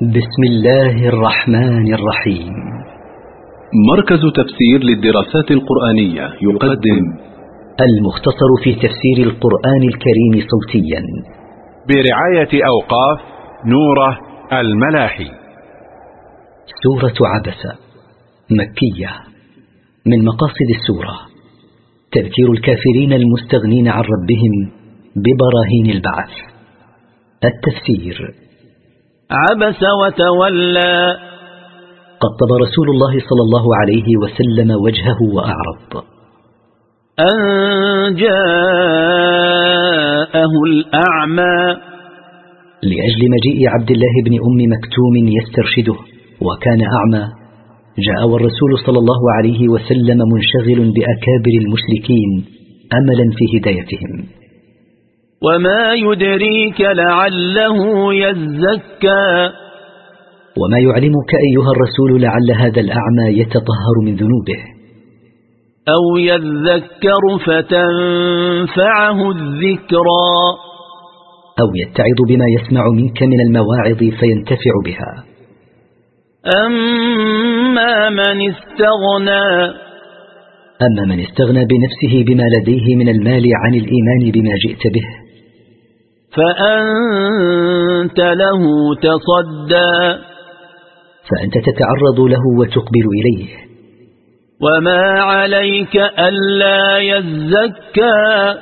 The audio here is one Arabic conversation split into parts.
بسم الله الرحمن الرحيم. مركز تفسير للدراسات القرآنية يقدم المختصر في تفسير القرآن الكريم صوتيا. برعاية أوقاف نوره الملاحي. سورة عبس مكية من مقاصد السورة. تذكير الكافرين المستغنين عن ربهم ببراهين البعث. التفسير عبس وتولى. قطب رسول الله صلى الله عليه وسلم وجهه وأعرض. أن جاءه الأعمى. لأجل مجيء عبد الله بن أم مكتوم يسترشده وكان أعمى. جاء والرسول صلى الله عليه وسلم منشغل بأكابر المشركين أملا في هدايتهم. وما يدريك لعله يزكى وما يعلمك أيها الرسول لعل هذا الأعمى يتطهر من ذنوبه. أو يذكر فتنفعه الذكرى أو يتعظ بما يسمع منك من المواعظ فينتفع بها. أما من استغنى أما من استغنى بنفسه بما لديه من المال عن الإيمان بما جئت به. فأنت له تصدى. فأنت تتعرض له وتقبل إليه. وما عليك ألا يزكى.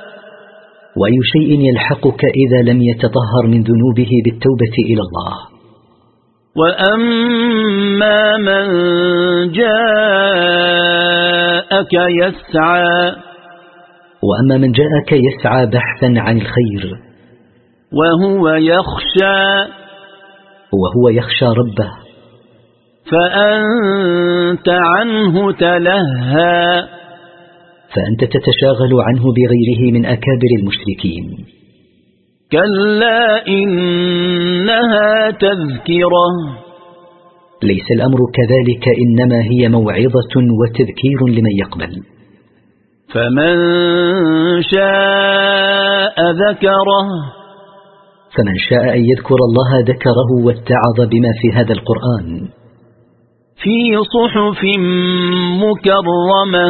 وأي شيء يلحقك إذا لم يتطهر من ذنوبه بالتوبة إلى الله؟ وأما من جاءك يسعى. وأما من جاءك يسعى بحثا عن الخير وهو يخشى. وهو يخشى ربه. فأنت عنه تلهى. فأنت تتشاغل عنه بغيره من أكابر المشركين. كلا إنها تذكرة. ليس الأمر كذلك إنما هي موعظة وتذكير لمن يقبل. فمن شاء ذكره. فمن شاء أن يذكر الله ذكره واتعظ بما في هذا القرآن. في صحف مكرمة.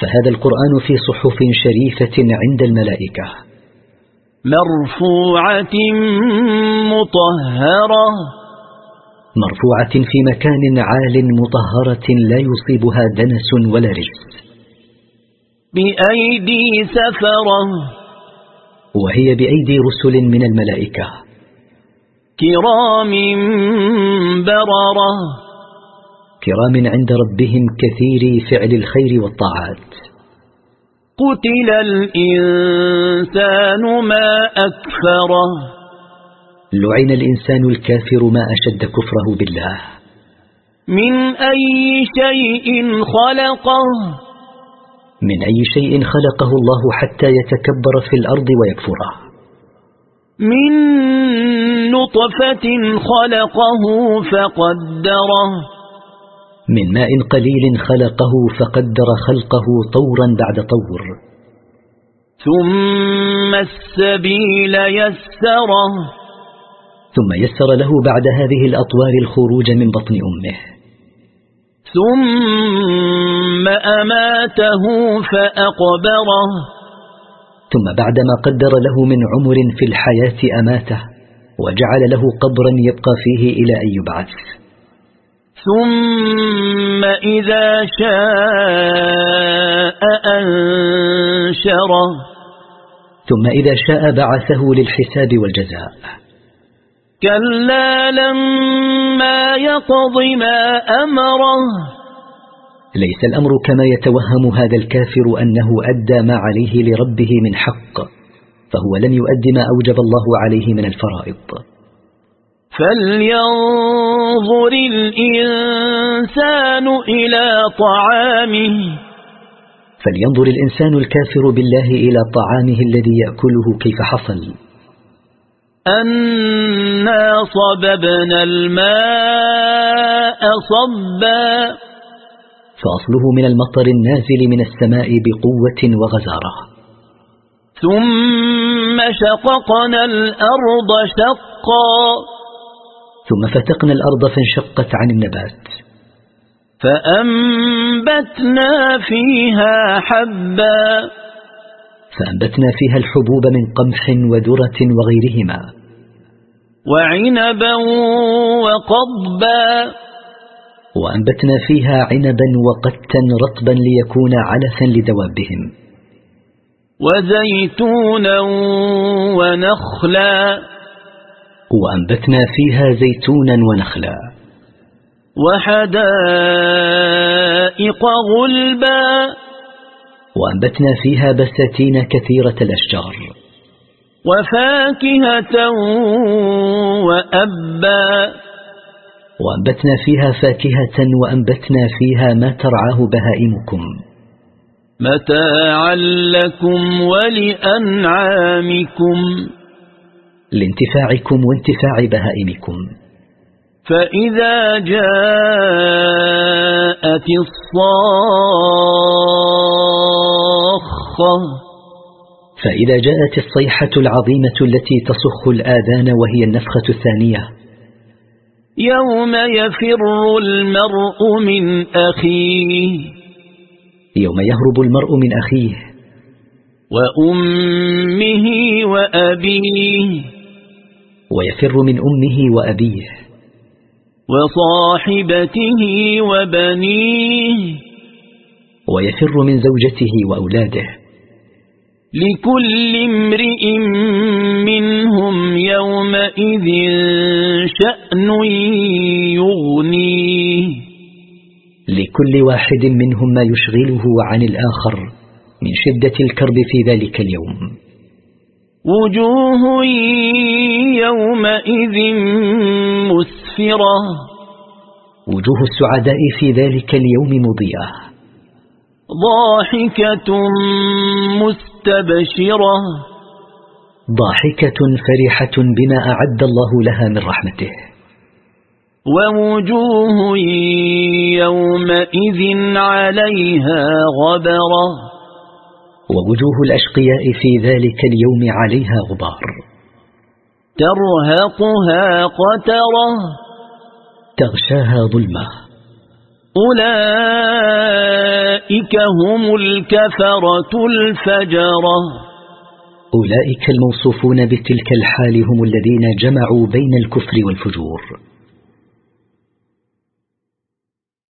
فهذا القرآن في صحف شريفة عند الملائكة. مرفوعة مطهرة. مرفوعة في مكان عال مطهرة لا يصيبها دنس ولا رجس. بأيدي سفرة. وهي بأيدي رسل من الملائكة. كرام بررة. كرام عند ربهم كثير فعل الخير والطاعات. قتل الإنسان ما أكفره. لعن الإنسان الكافر ما أشد كفره بالله. من أي شيء خلقه؟ من أي شيء خلقه الله حتى يتكبر في الأرض ويكفره. من نطفة خلقه فقدره. من ماء قليل خلقه فقدر خلقه طورا بعد طور. ثم السبيل يسره. ثم يسر له بعد هذه الأطوار الخروج من بطن أمه. ثم أماته فأقبره. ثم بعدما قدر له من عمر في الحياة أماته وجعل له قبرا يبقى فيه إلى أن يبعث. ثم إذا شاء أنشره. ثم إذا شاء بعثه للحساب والجزاء. كلا لما يقض ما أمره. ليس الأمر كما يتوهم هذا الكافر أنه أدى ما عليه لربه من حق فهو لم يؤد ما أوجب الله عليه من الفرائض. فلينظر الإنسان إلى طعامه. فلينظر الإنسان الكافر بالله إلى طعامه الذي يأكله كيف حصل. أنا صببنا الماء صبا. فأصله من المطر النازل من السماء بقوة وغزارة. ثم شققنا الأرض شقا. ثم فتقنا الأرض فانشقت عن النبات. فأنبتنا فيها حبا. فأنبتنا فيها الحبوب من قمح وذرة وغيرهما. وعنبا وقضبا. وأنبتنا فيها عنبا وقتا رطبا ليكون علفا لدوابهم. وزيتونا ونخلا. وأنبتنا فيها زيتونا ونخلا. وحدائق غلبا. وأنبتنا فيها بساتين كثيرة الأشجار. وفاكهة وأبا. وأنبتنا فيها فاكهة وأنبتنا فيها ما ترعاه بهائمكم. متاعا لكم ولأنعامكم. لانتفاعكم وانتفاع بهائمكم. فإذا جاءت الصاخة فإذا جاءت الصيحة العظيمة التي تصخ الآذان وهي النفخة الثانية. يوم يفر المرء من أخيه. يوم يهرب المرء من أخيه. وأمه وأبيه. ويفر من أمه وأبيه. وصاحبته وبنيه. ويفر من زوجته وأولاده. لكل امرئ منهم يومئذ شأن يغنيه. لكل واحد منهم ما يشغله عن الآخر من شدة الكرب في ذلك اليوم. وجوه يومئذ مسفرة. وجوه السعداء في ذلك اليوم مضيئة. ضاحكة مستبشرة. ضاحكة فرحة بما أعد الله لها من رحمته. ووجوه يومئذ عليها غبرة. ووجوه الأشقياء في ذلك اليوم عليها غبار. ترهقها قترة. تغشاها ظلمة. أولئك هم الكفرة الفجرة. أولئك الموصوفون بتلك الحال هم الذين جمعوا بين الكفر والفجور.